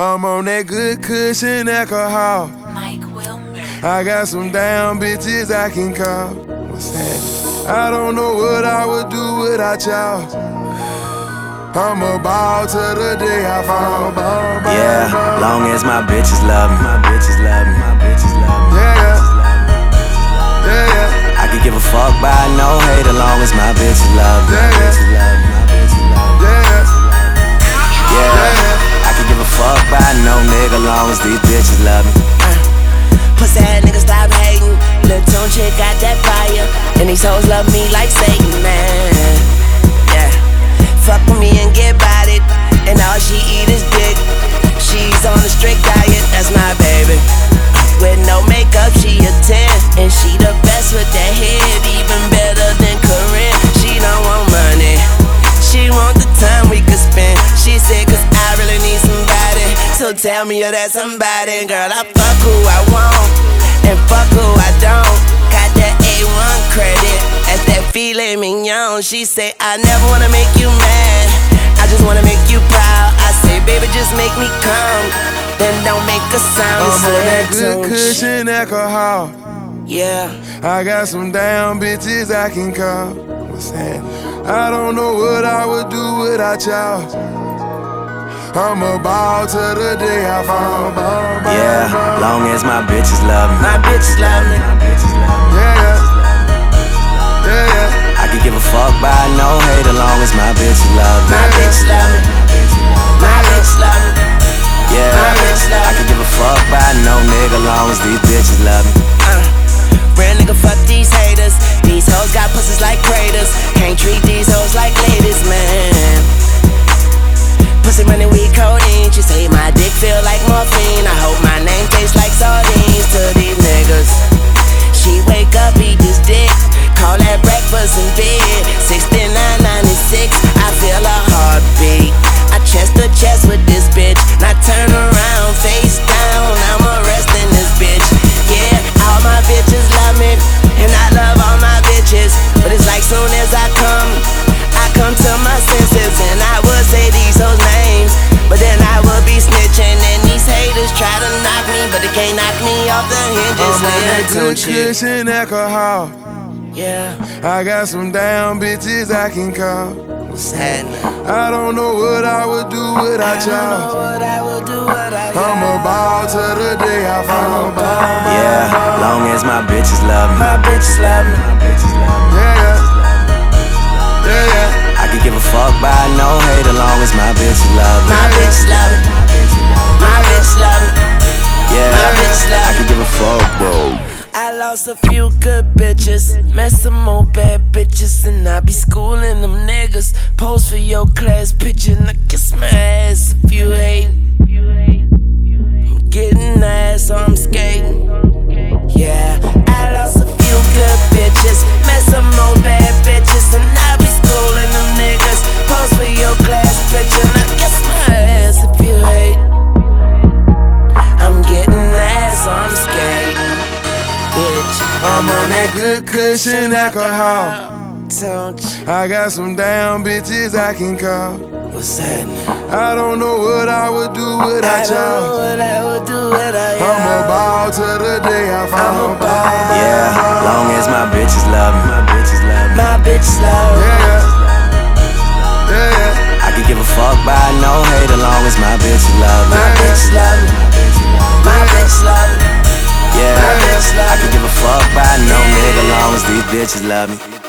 I'm on that good kush and alcohol. Mike Wilmer. I got some damn bitches I can call. What's that? I don't know what I would do without y'all. I'm a ball to the day I fall. Ball, ball, Yeah, ball. long as my bitches love me, my bitches love me, my bitches love me. Yeah, yeah, yeah, I could give a fuck by no hate as long as my bitches love me, Yeah, yeah. Long as these bitches love me. Uh, pussy ass nigga stop hating. Lil' Tunechi got that fire. And these hoes love me like Satan, man. Tell me you're that somebody. Girl, I fuck who I want. And fuck who I don't. Got that A1 credit. That's that filet mignon. She say, I never wanna make you mad. I just wanna make you proud. I say, baby, just make me come. Then don't make a sound. I'm on that good kush and alcohol. Yeah. I got some damn bitches I can call. What's that? I don't know what I would do without y'all. I'm a ball to the day I fall. Ball, ball, Yeah, long as my bitches love me, My bitches love me. my bitches love me. Yeah, yeah, yeah, yeah. I could give a fuck by no hate as long as my bitches love me. My bitches love me. My bitches love me. Yeah, My bitches love I me. could give a fuck by no nigga long as these bitches love me. Uh, real nigga, fuck these haters. These hoes got pussies like craters. Can't treat breakfast in bed. 6996, I feel a heartbeat. I chest to chest with this bitch. Now turn around, face down. I'm arresting this bitch. Yeah, all my bitches love me. And I love all my bitches. But it's like soon as I come, I come to my senses. And I would say these hoes names. But then I would be snitching. And these haters try to knock me. But they can't knock me off the hinges. I'm on that good kush and alcohol. Yeah, I got some damn bitches I can call. sad now. I don't know what I would do without I don't know y'all. what I will do without I'm a ball to the day I fall. Yeah, long as my bitches love me, My bitches love me. my bitches love me. Yeah, yeah, yeah, yeah. I could give a fuck by no hate as long as my bitches love me. My bitches love me. My bitches love me. Yeah, my bitches love I could give a fuck, bro. I lost a few good bitches, met some more bad bitches, and I be schooling them niggas. Pose for your class picture, and I kiss my good kush and alcohol. I got some damn bitches I can call. What's that? I don't know what I would do without y'all. I would do without you. I'm a ball to the day I fall. I'm a ball. Yeah, long as my bitches love me, my bitches love me. My bitch love. Yeah, yeah, yeah, yeah. I could give a fuck by no hate as long as my bitches love me. Bitches love me.